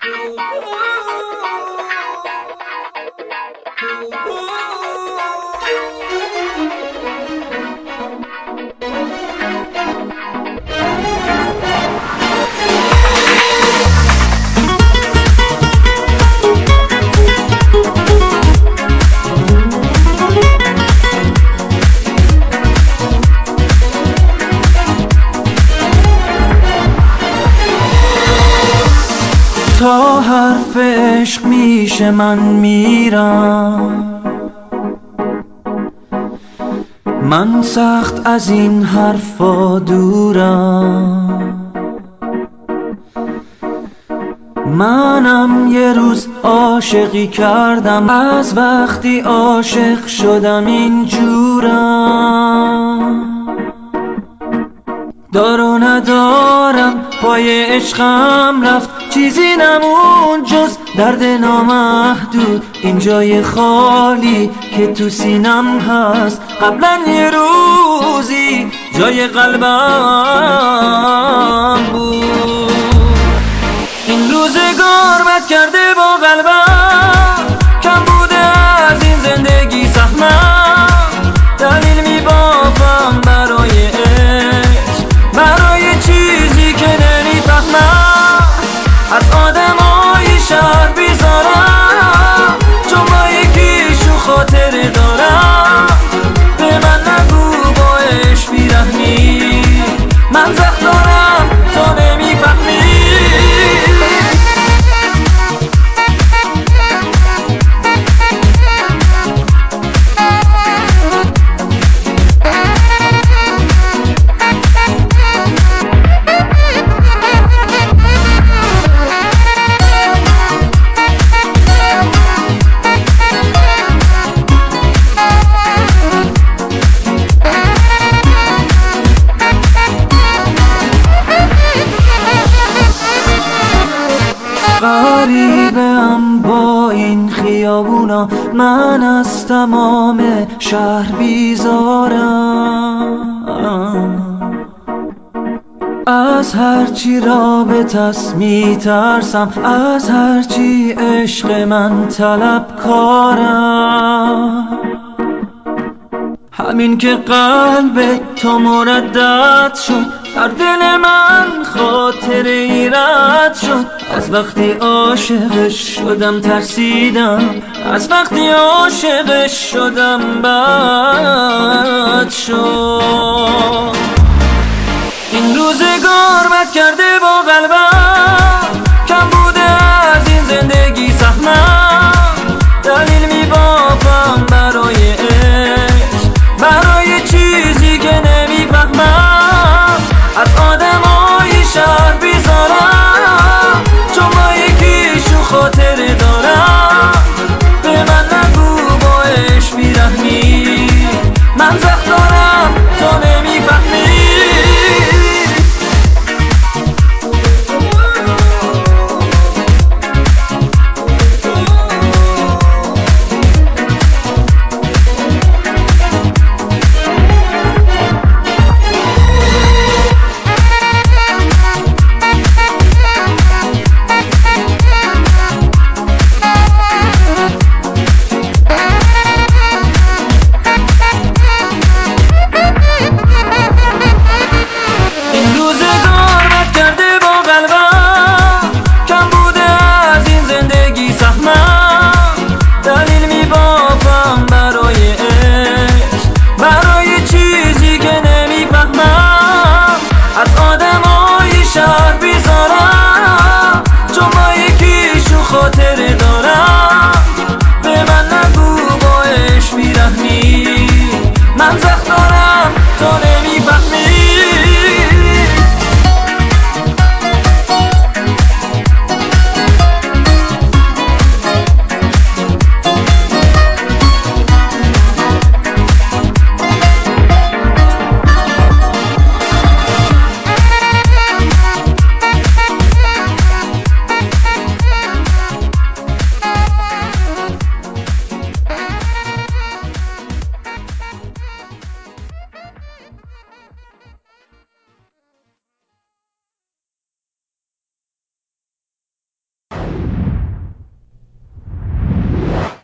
Uhum. تا حرف عشق میشه من میرم. من سخت از این حرفا دورم. منم یه روز عاشقی کردم از وقتی عاشق شدم اینجورم. دار و ندارم پای عشقم رفت. چیزی نمون جز درد نامحدود. این جای خالی که تو سینم هست. قبلا یه روزی جای قلبم بود. این روزگار بد کرده خیابونا من از تمام شهر بیزارم. از هرچی رابطست میترسم از هرچی عشق من طلبکارم همین که قلب تو مردد شد در دل من خاطره ای رد شد. از وقتی عاشقش شدم ترسیدم. از وقتی عاشقش شدم بد شد.